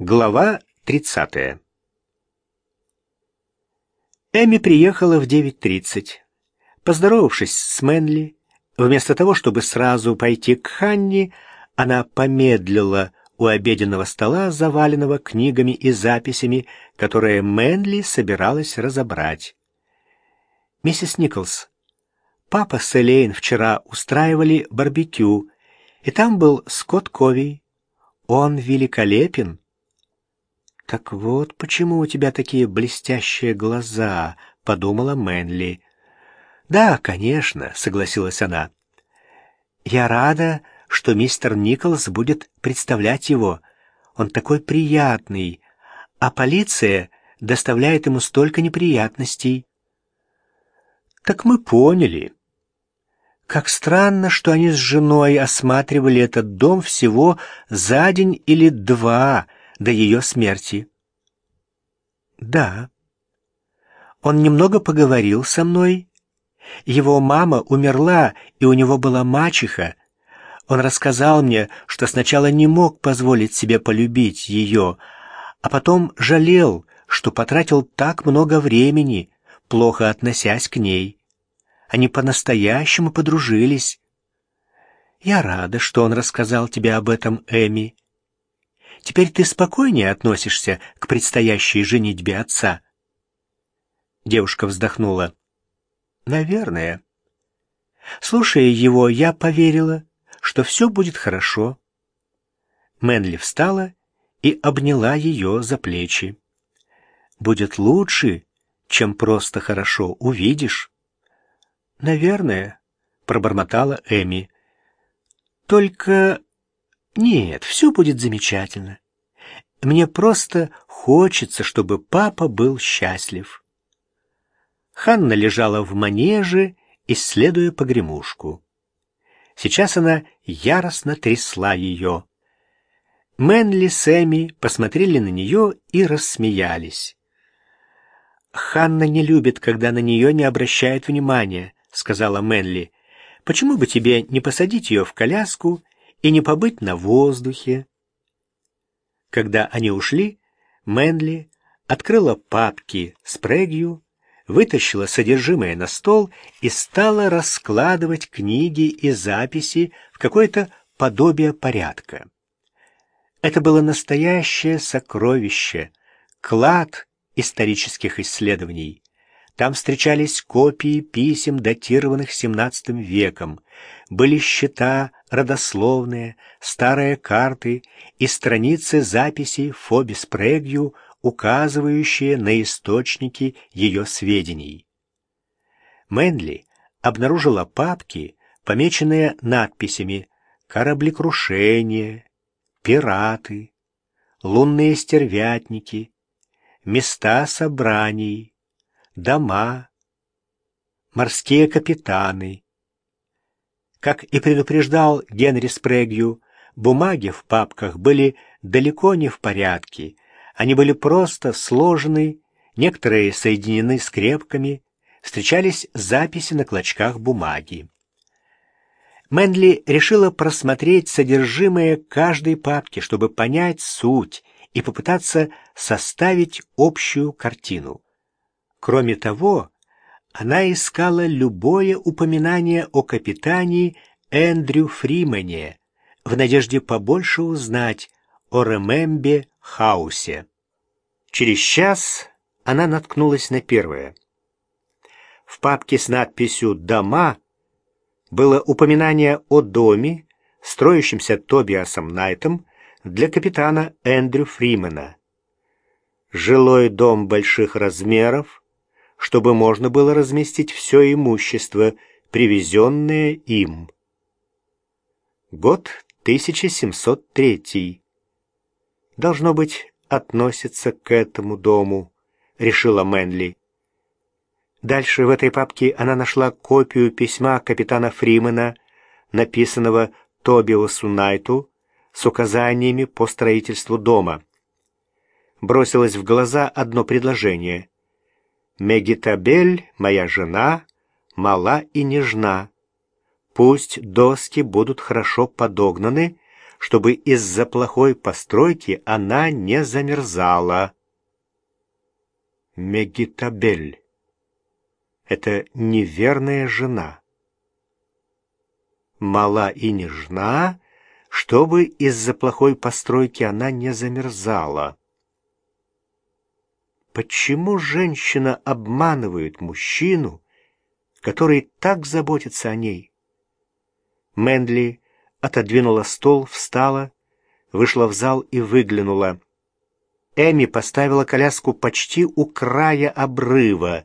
Глава 30. Эми приехала в 9.30. Поздоровавшись с Мэнли, вместо того, чтобы сразу пойти к Ханни, она помедлила у обеденного стола, заваленного книгами и записями, которые Мэнли собиралась разобрать. «Миссис Николс, папа с Элейн вчера устраивали барбекю, и там был Скотт Кови. Он великолепен». «Так вот почему у тебя такие блестящие глаза», — подумала Мэнли. «Да, конечно», — согласилась она. «Я рада, что мистер Николс будет представлять его. Он такой приятный, а полиция доставляет ему столько неприятностей». «Так мы поняли». Как странно, что они с женой осматривали этот дом всего за день или два — до ее смерти. Да. Он немного поговорил со мной. Его мама умерла, и у него была мачеха. Он рассказал мне, что сначала не мог позволить себе полюбить ее, а потом жалел, что потратил так много времени, плохо относясь к ней. Они по-настоящему подружились. Я рада, что он рассказал тебе об этом, Эми. Теперь ты спокойнее относишься к предстоящей женитьбе отца?» Девушка вздохнула. «Наверное. Слушая его, я поверила, что все будет хорошо». Мэнли встала и обняла ее за плечи. «Будет лучше, чем просто хорошо, увидишь». «Наверное», — пробормотала Эми. «Только нет, все будет замечательно. Мне просто хочется, чтобы папа был счастлив. Ханна лежала в манеже, исследуя погремушку. Сейчас она яростно трясла ее. Мэнли с Эми посмотрели на нее и рассмеялись. «Ханна не любит, когда на нее не обращают внимания», — сказала Мэнли. «Почему бы тебе не посадить ее в коляску и не побыть на воздухе. Когда они ушли, Мэнли открыла папки с прегью, вытащила содержимое на стол и стала раскладывать книги и записи в какое-то подобие порядка. Это было настоящее сокровище, клад исторических исследований. Там встречались копии писем, датированных XVII веком, были счета родословные, старые карты и страницы записей Фобис Прегью, указывающие на источники ее сведений. Мэнли обнаружила папки, помеченные надписями «Кораблекрушение», «Пираты», «Лунные стервятники», «Места собраний», дома, морские капитаны. Как и предупреждал Генри Спрэгью, бумаги в папках были далеко не в порядке. Они были просто сложены, некоторые соединены скрепками, встречались записи на клочках бумаги. Мэнли решила просмотреть содержимое каждой папки, чтобы понять суть и попытаться составить общую картину. Кроме того, она искала любое упоминание о капитане Эндрю Фримене в надежде побольше узнать о Ремембе Хаусе. Через час она наткнулась на первое. В папке с надписью «Дома» было упоминание о доме, строящемся Тобиасом Найтом для капитана Эндрю Фримена. Жилой дом больших размеров, чтобы можно было разместить все имущество, привезенное им. Год 1703. Должно быть, относится к этому дому, решила Мэнли. Дальше в этой папке она нашла копию письма капитана Фримена, написанного Тобиусу Найту с указаниями по строительству дома. Бросилось в глаза одно предложение — Мегитабель, моя жена, мала и нежна. Пусть доски будут хорошо подогнаны, чтобы из-за плохой постройки она не замерзала. Мегитабель. Это неверная жена. Мала и нежна, чтобы из-за плохой постройки она не замерзала. Почему женщина обманывает мужчину, который так заботится о ней? Мэндли отодвинула стол, встала, вышла в зал и выглянула. Эми поставила коляску почти у края обрыва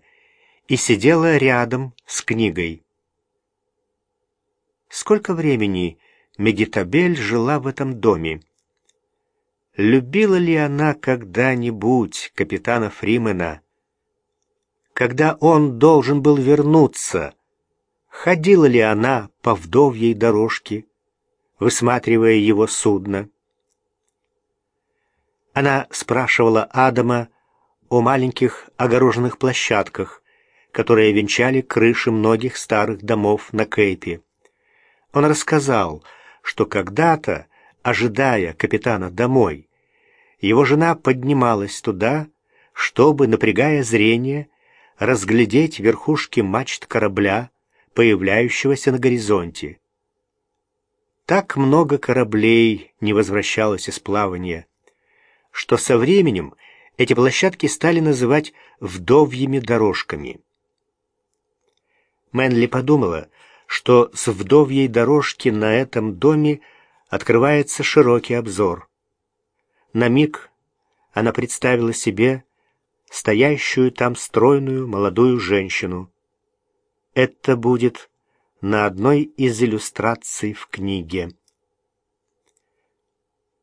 и сидела рядом с книгой. Сколько времени Мегитабель жила в этом доме? Любила ли она когда-нибудь капитана Фримена? Когда он должен был вернуться, ходила ли она по вдовьей дорожке, высматривая его судно? Она спрашивала Адама о маленьких огороженных площадках, которые венчали крыши многих старых домов на Кейпе. Он рассказал, что когда-то, ожидая капитана домой, его жена поднималась туда, чтобы, напрягая зрение, разглядеть верхушки мачт корабля, появляющегося на горизонте. Так много кораблей не возвращалось из плавания что со временем эти площадки стали называть «вдовьими дорожками». Мэнли подумала, что с вдовьей дорожки на этом доме открывается широкий обзор. На миг она представила себе стоящую там стройную молодую женщину. Это будет на одной из иллюстраций в книге.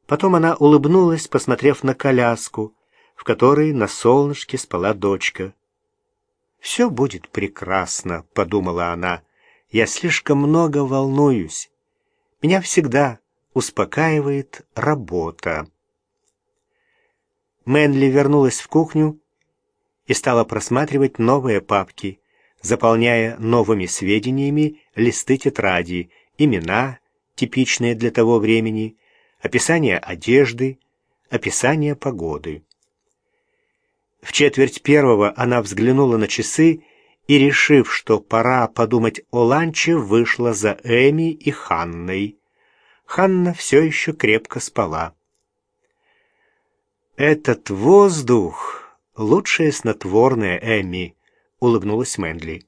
Потом она улыбнулась, посмотрев на коляску, в которой на солнышке спала дочка. «Все будет прекрасно», — подумала она. «Я слишком много волнуюсь. Меня всегда успокаивает работа». Мэнли вернулась в кухню и стала просматривать новые папки, заполняя новыми сведениями листы тетради, имена, типичные для того времени, описание одежды, описание погоды. В четверть первого она взглянула на часы и, решив, что пора подумать о ланче, вышла за Эми и Ханной. Ханна все еще крепко спала. «Этот воздух — лучшее снотворное, Эми», — улыбнулась Мэндли.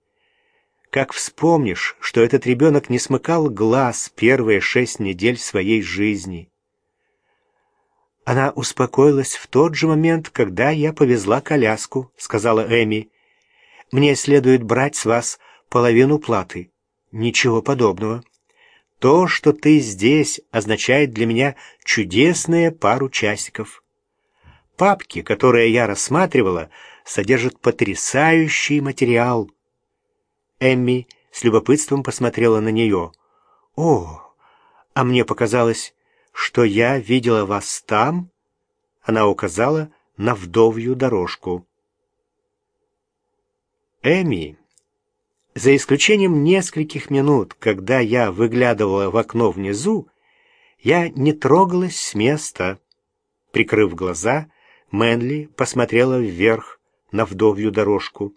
«Как вспомнишь, что этот ребенок не смыкал глаз первые шесть недель своей жизни, «Она успокоилась в тот же момент, когда я повезла коляску», — сказала Эми. «Мне следует брать с вас половину платы». «Ничего подобного. То, что ты здесь, означает для меня чудесные пару часиков. Папки, которые я рассматривала, содержат потрясающий материал». Эмми с любопытством посмотрела на нее. «О, а мне показалось, что я видела вас там?» Она указала на вдовью дорожку. «Эми, за исключением нескольких минут, когда я выглядывала в окно внизу, я не трогалась с места». Прикрыв глаза, Мэнли посмотрела вверх на вдовью дорожку.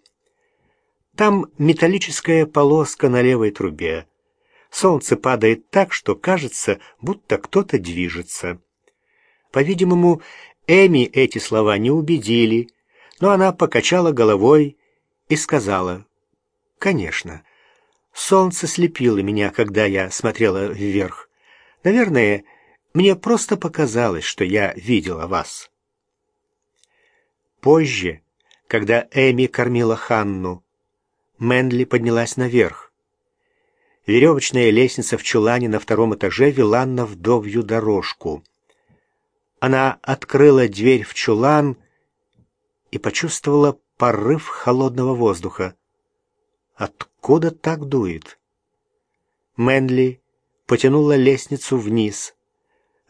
Там металлическая полоска на левой трубе. Солнце падает так, что кажется, будто кто-то движется. По-видимому, Эми эти слова не убедили, но она покачала головой и сказала, «Конечно, солнце слепило меня, когда я смотрела вверх. Наверное, мне просто показалось, что я видела вас». Позже, когда Эми кормила Ханну, Мэнли поднялась наверх. Веревочная лестница в чулане на втором этаже вела на вдовью дорожку. Она открыла дверь в чулан и почувствовала порыв холодного воздуха. Откуда так дует? Мэнли потянула лестницу вниз,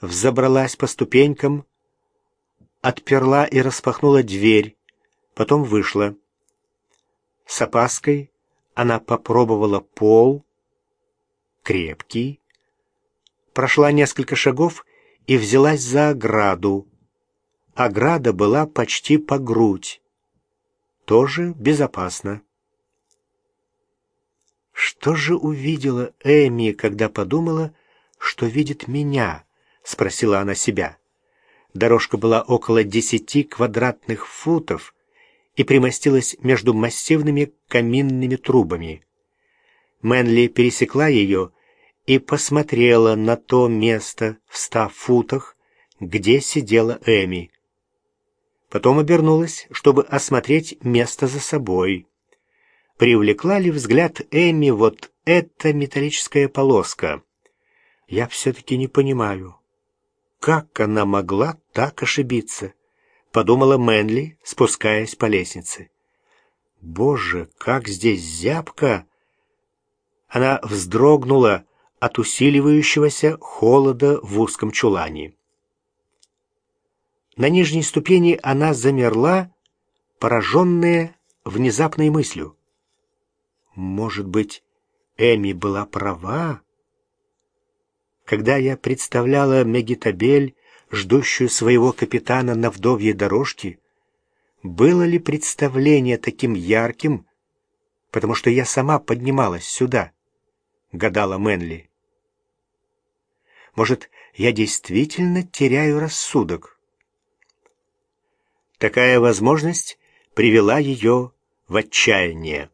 взобралась по ступенькам, отперла и распахнула дверь, потом вышла. С опаской она попробовала пол, крепкий, прошла несколько шагов и взялась за ограду. Ограда была почти по грудь. Тоже безопасно. Что же увидела Эми, когда подумала, что видит меня? Спросила она себя. Дорожка была около десяти квадратных футов и примостилась между массивными каминными трубами. Мэнли пересекла ее и посмотрела на то место в ста футах, где сидела Эми. Потом обернулась, чтобы осмотреть место за собой. Привлекла ли взгляд Эми вот эта металлическая полоска? Я все-таки не понимаю, как она могла так ошибиться? Подумала Мэнли, спускаясь по лестнице. Боже, как здесь зябко! Она вздрогнула от усиливающегося холода в узком чулане. На нижней ступени она замерла, пораженная внезапной мыслью. Может быть, Эми была права? Когда я представляла Мегитабель, ждущую своего капитана на вдовьей дорожке, было ли представление таким ярким, потому что я сама поднималась сюда, гадала Мэнли. Может, я действительно теряю рассудок? Такая возможность привела ее в отчаяние.